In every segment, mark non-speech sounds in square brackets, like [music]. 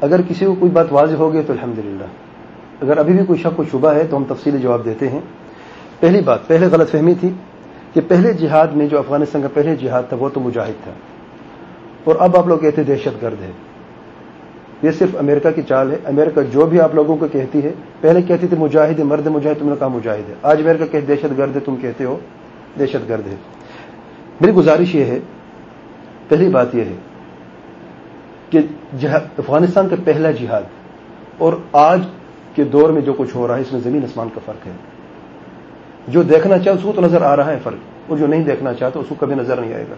اگر کسی کو کوئی بات واضح ہوگی تو الحمد اگر ابھی بھی کوئی شک و شبہ ہے تو ہم تفصیلی جواب دیتے ہیں۔ پہلی بات، پہلے غلط فہمی تھی کہ پہلے جہاد میں جو افغانستان کا پہلے جہاد تھا وہ تو مجاہد تھا۔ اور اب آپ لوگ کہتے دہشت گرد ہے۔ یہ صرف امریکہ کی چال ہے۔ امریکہ جو بھی آپ لوگوں کو کہتی ہے، پہلے کہتی تھی مجاہد مرد مجاہد، تم نے کہا مجاہد ہے۔ آج امریکہ کہ دہشت گرد ہے، تم کہتے ہو دہشت گرد ہے۔ میری گزارش یہ ہے، پہلی بات یہ ہے کہ افغانستان کا پہلا جہاد اور آج کے دور میں جو کچھ ہو رہا ہے، اس میں زمین آسمان کا فرق ہے۔ جو دیکھنا چاہے، اس کو تو نظر آ رہا ہے فرق۔ اور جو نہیں دیکھنا چاہتا، اس کو کبھی نظر نہیں آئے گا۔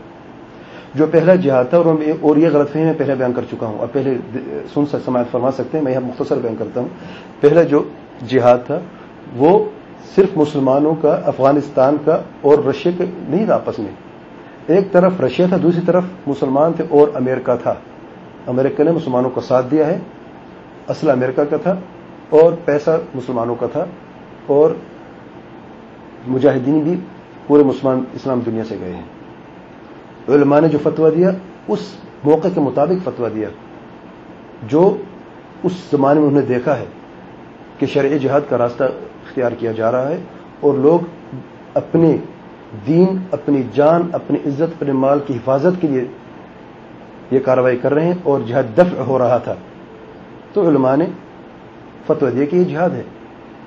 جو پہلا جہاد تھا، اور یہ غلط فہمی میں پہلے بیان کر چکا ہوں۔ اور پہلے سن سماعت فرما سکتے ہیں، میں یہاں مختصر بیان کرتا ہوں۔ پہلا جو جہاد تھا، وہ صرف مسلمانوں کا، افغانستان کا اور رشیا کا نہیں تھا آپس میں۔ ایک طرف رشیا تھا، دوسری طرف مسلمان تھے اور امریکہ تھا۔ امریکہ نے مسلمانوں کا ساتھ دیا ہے۔ اصل امریکہ کا تھا اور پیسہ مسلمانوں کا تھا اور مجاہدین بھی پورے مسلمان اسلام دنیا سے گئے ہیں۔ علماء نے جو فتویٰ دیا، اس موقع کے مطابق فتویٰ دیا جو اس زمانے میں انہیں دیکھا ہے کہ شرع جہاد کا راستہ اختیار کیا جا رہا ہے اور لوگ اپنے دین، اپنی جان، اپنی عزت، اپنے مال کی حفاظت کے لیے یہ کاروائی کر رہے ہیں اور جہاد دفع ہو رہا تھا۔ تو علماء نے فتویٰ دیا کہ یہ جہاد ہے۔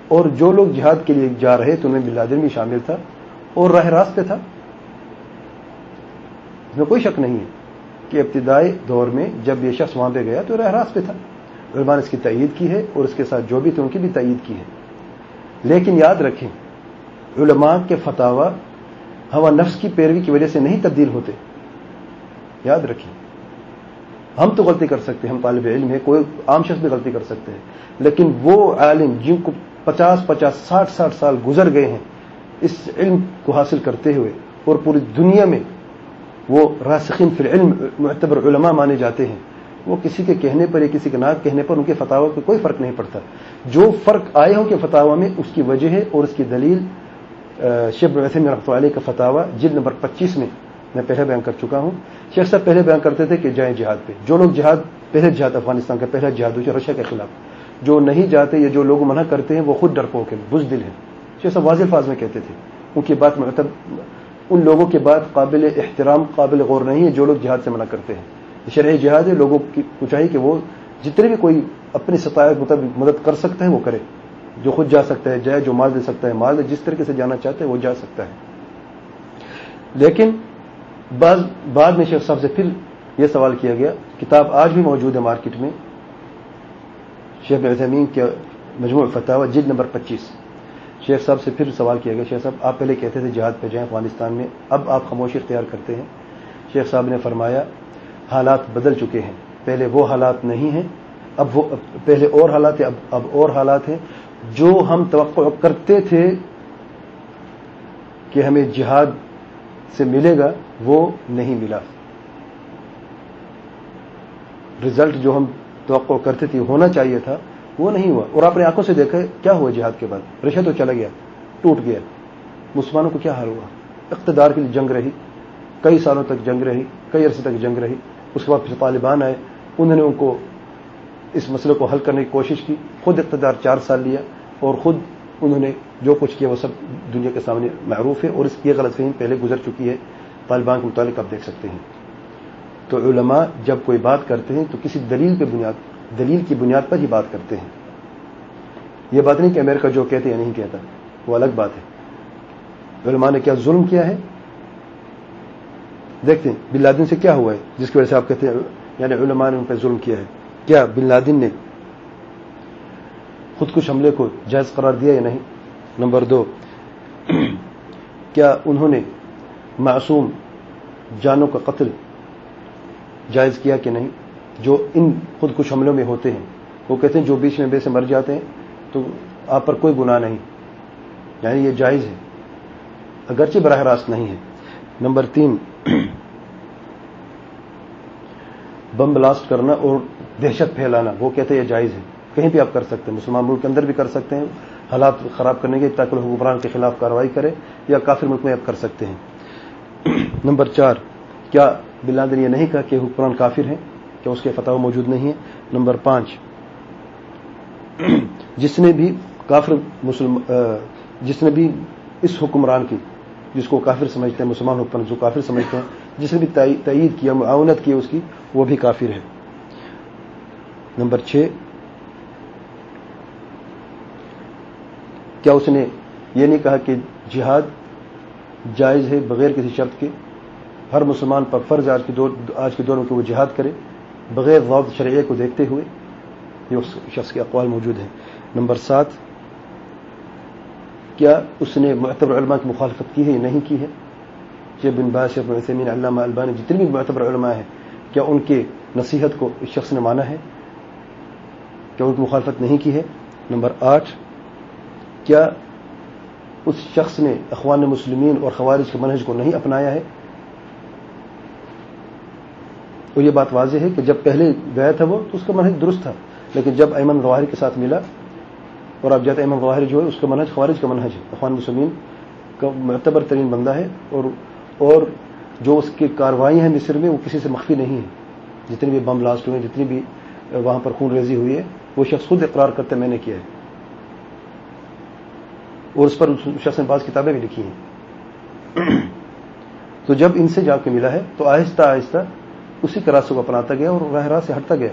اور جو لوگ جہاد کے لیے جا رہے تو انہیں بلادن بھی شامل تھا اور راہ راست پہ تھا۔ اس میں کوئی شک نہیں ہے کہ ابتدائی دور میں جب یہ شخص وہاں پہ گیا تو راہ راست پہ تھا۔ علماء نے اس کی تائید کی ہے اور اس کے ساتھ جو بھی تھے، ان کی بھی تائید کی ہے۔ لیکن یاد رکھیں، علماء کے فتوا ہوا نفس کی پیروی کی وجہ سے نہیں تبدیل ہوتے۔ یاد رکھیں ہم تو غلطی کر سکتے ہیں، ہم طالب علم ہیں، کوئی عام شخص بھی غلطی کر سکتے ہیں۔ لیکن وہ عالم جن کو پچاس پچاس، ساٹھ ساٹھ سال گزر گئے ہیں، اس علم کو حاصل کرتے ہوئے اور پوری دنیا میں وہ راسخین فی العلم، معتبر علماء مانے جاتے ہیں، وہ کسی کے کہنے پر یا کسی کے ناک کہنے پر ان کے فتح کو کوئی فرق نہیں پڑتا۔ جو فرق آئے ہوں کہ فتح میں، اس کی وجہ ہے اور اس کی دلیل شیخ ویسے رحمۃ علیہ کا فتح جلد نمبر پچیس میں میں پہلے بیان کر چکا ہوں۔ شیخ صاحب پہلے بیان کرتے تھے کہ جائیں جہاد پہ۔ جو لوگ جہاد، پہلے جہاد افغانستان کا پہلا جہاد ہو رشیا کے خلاف۔ جو نہیں جاتے یا جو لوگ منع کرتے ہیں، وہ خود ڈرپوک ہے بز دل شیخ صاحب واضح فاض میں کہتے تھے۔ ان کی بات مطلب ان لوگوں کی بات قابل احترام، قابل غور نہیں ہے جو لوگ جہاد سے منع کرتے ہیں۔ شرعی جہاد ہے، لوگوں کی چاہیے کہ وہ جتنے بھی کوئی اپنی سطح مطابق مدد کر سکتا ہے، وہ کرے۔ جو خود جا سکتا ہے، جائے، جو مال دے سکتا ہے، مال دے، جس طریقے سے جانا چاہتا ہے، وہ جا سکتا ہے۔ لیکن بعد میں شیخ صاحب سے پھر یہ سوال کیا گیا، کتاب آج بھی موجود ہے مارکیٹ میں، شیخ عثمین کے مجموع فتح جلد نمبر پچیس۔ شیخ صاحب سے پھر سوال کیا گیا، شیخ صاحب، آپ پہلے کہتے تھے جہاد پہ جائیں افغانستان میں، اب آپ خاموشی اختیار کرتے ہیں۔ شیخ صاحب نے فرمایا، حالات بدل چکے ہیں۔ پہلے وہ حالات نہیں ہیں، اب وہ، پہلے اور حالات ہیں، اب اب اور حالات ہیں۔ جو ہم توقع کرتے تھے کہ ہمیں جہاد سے ملے گا، وہ نہیں ملا۔ رزلٹ جو ہم توقع کرتے تھے، ہونا چاہیے تھا، وہ نہیں ہوا۔ اور اپنے آنکھوں سے دیکھا کیا ہوا جہاد کے بعد؟ رشا تو چلا گیا، ٹوٹ گیا۔ مسلمانوں کو کیا حال ہوا؟ اقتدار کے لیے جنگ رہی، کئی سالوں تک جنگ رہی، کئی عرصے تک جنگ رہی۔ اس کے بعد پھر طالبان آئے، انہوں نے ان کو اس مسئلے کو حل کرنے کی کوشش کی۔ خود اقتدار چار سال لیا اور خود انہوں نے جو کچھ کیا وہ سب دنیا کے سامنے معروف ہے اور اس کی غلط فہم پہلے گزر چکی ہے۔ طالبان کے متعلق آپ دیکھ سکتے ہیں۔ تو علماء جب کوئی بات کرتے ہیں تو کسی دلیل پہ بنیاد، دلیل کی بنیاد پر ہی بات کرتے ہیں۔ یہ بات نہیں کہ امریکہ جو کہتے یا نہیں کہتا، وہ الگ بات ہے۔ علماء نے کیا ظلم کیا ہے؟ دیکھتے ہیں، بن لادن سے کیا ہوا ہے؟ جس کی وجہ سے آپ کہتے ہیں یعنی علماء نے ان پہ ظلم کیا ہے۔ کیا بن لادن نے خود کش حملے کو جائز قرار دیا یا نہیں؟ نمبر دو، کیا انہوں نے معصوم جانوں کا قتل جائز کیا کہ نہیں؟ جو ان خود کش حملوں میں ہوتے ہیں۔ وہ کہتے ہیں جو بیچ میں بے سے مر جاتے ہیں، تو آپ پر کوئی گناہ نہیں۔ یعنی یہ جائز ہے۔ اگرچہ براہ راست نہیں ہے۔ نمبر تین، بم بلاسٹ کرنا اور دہشت پھیلانا، وہ کہتے ہیں یہ جائز ہے۔ کہیں بھی آپ کر سکتے ہیں، مسلمان ملک کے اندر بھی کر سکتے ہیں، حالات خراب کرنے کے تاکہ حکمران کے خلاف کارروائی کرے یا کافر ملک میں آپ کر سکتے ہیں۔ [clears throat] نمبر چار، کیا بلادن یہ نہیں کہا کہ حکمران کافر ہیں؟ کیا اس کے فتح موجود نہیں ہے نمبر پانچ، [clears throat] جس نے بھی کافر مسلم جس نے بھی اس حکمران کی، جس کو کافر سمجھتے ہیں، مسلمان حکمران جو کافر سمجھتے ہیں، جس نے بھی تعید کیا، معاونت کی اس کی، وہ بھی کافر ہے نمبر چھ کیا اس نے یہ نہیں کہا کہ جہاد جائز ہے بغیر کسی شرط کے؟ ہر مسلمان پر فرض آج کے دور آج کے دور میں کہ وہ جہاد کرے، بغیر ضابط شرعیہ کو دیکھتے ہوئے یہ اس شخص کے اقوال موجود ہیں۔ نمبر سات، کیا اس نے معتبر علماء کی مخالفت کی ہے یا نہیں کی ہے؟ جب بن باز عثمین علامہ البانی جتنے بھی معتبر علماء ہیں، کیا ان کے نصیحت کو اس شخص نے مانا ہے؟ کیا ان کی مخالفت نہیں کی ہے؟ نمبر آٹھ کیا اس شخص نے اخوان مسلمین اور خوارج کے منہج کو نہیں اپنایا ہے؟ اور یہ بات واضح ہے کہ جب پہلے گیا تھا وہ تو اس کا منہج درست تھا، لیکن جب ایمن غواہر کے ساتھ ملا اور اب جاتے ایمن غواہر جو ہے، اس کا منہج خوارج کا منہج ہے۔ اخوان مسلمین کا معتبر ترین بندہ ہے اور اور جو اس کی کاروائیاں ہیں مصر میں وہ کسی سے مخفی نہیں ہیں۔ جتنی بھی بم بلاسٹ ہوئے، جتنی بھی وہاں پر خون ریزی ہوئی ہے، وہ شخص خود اقرار کرتے میں نے کیا ہے۔ اور اس پر شخص نے بعض کتابیں بھی لکھی ہیں۔ تو جب ان سے جا کے ملا ہے تو آہستہ آہستہ اسی کا کو اپناتا گیا اور راہ راہ سے ہٹتا گیا۔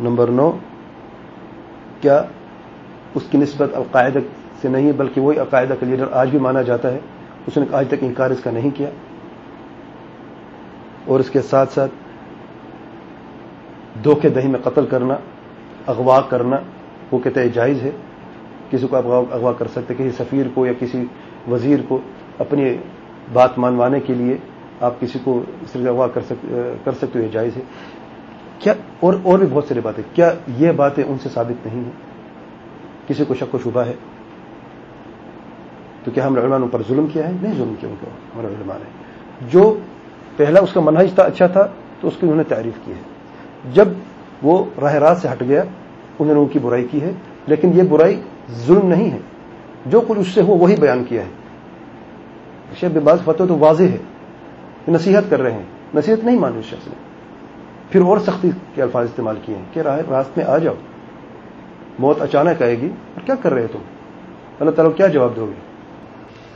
نمبر نو، کیا اس کی نسبت القاعدہ سے نہیں ہے بلکہ وہی عقائدہ کا لیڈر آج بھی مانا جاتا ہے؟ اس نے آج تک انکار اس کا نہیں کیا۔ اور اس کے ساتھ ساتھ دھوکے دہی میں قتل کرنا اغوا کرنا، وہ کہتے ہیں جائز ہے۔ کسی کو اغوا کر سکتے کسی سفیر کو یا کسی وزیر کو اپنی بات مانوانے کے لیے آپ کسی کو اس طرح اغوا کر سکتے ہو یہ جائز ہے۔ کیا اور اور بھی بہت ساری باتیں، کیا یہ باتیں ان سے ثابت نہیں ہیں؟ کسی کو شک و شبہ ہے؟ تو کیا ہم علماء پر ظلم کیا ہے؟ نہیں ظلم کیا ان کو ہمارے علماء نے۔ جو پہلا اس کا منہج تھا اچھا تھا، تو اس کی انہوں نے تعریف کی ہے۔ جب وہ راہ راست سے ہٹ گیا، انہوں نے ان کی برائی کی ہے، لیکن یہ برائی ظلم نہیں ہے۔ جو کچھ اس سے ہو وہی بیان کیا ہے۔ شیخ باز فتح تو واضح ہے کہ نصیحت کر رہے ہیں۔ نصیحت نہیں مانی اس شخص نے۔ پھر اور سختی کے الفاظ استعمال کیے ہیں کہ راہ راست میں آ جاؤ۔ موت اچانک آئے گی اور کیا کر رہے تم؟ اللہ تعالیٰ کیا جواب دو گے؟